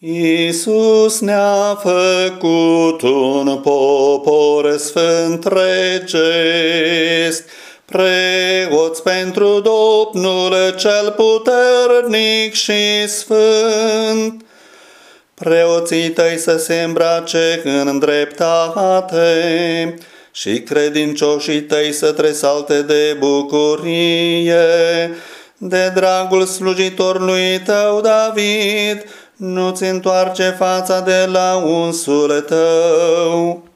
Iisus ne-a făcut un popor sfânt regesc, preoți pentru Domnul cel puternic și sfânt. Preoții tăi să se îmbrace în dreptate și credincioșii tăi să tresalte de bucurie, de dragul slujitorului tău David, nu-ți întoarce fața de la unsul tău.